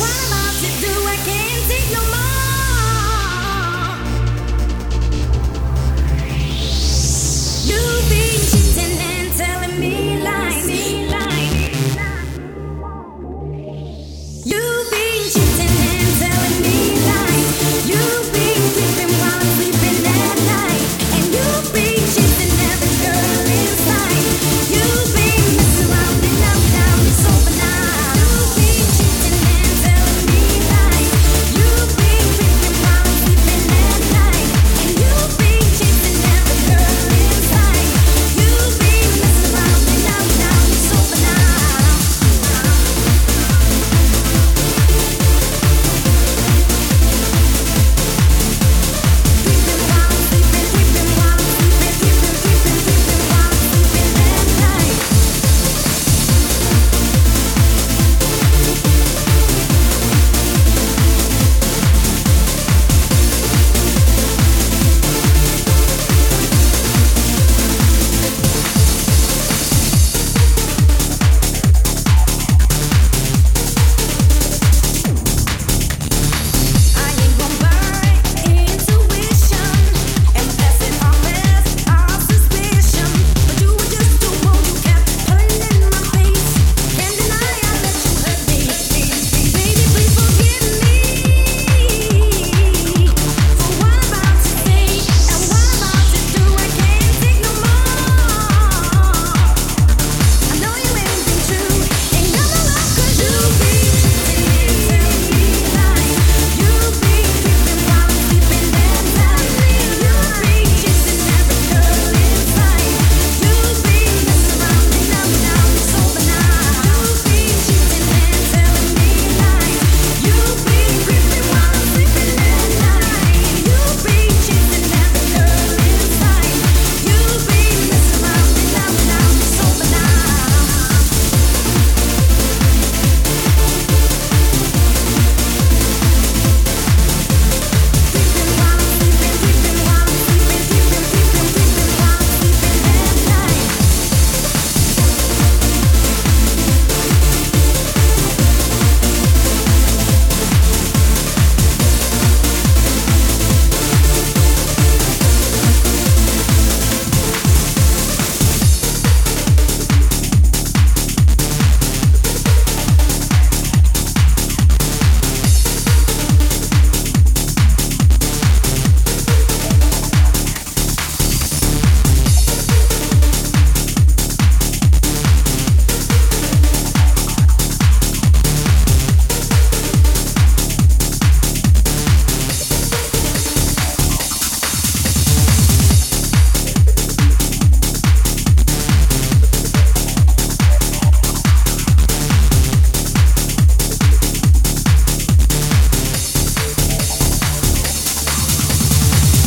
wanna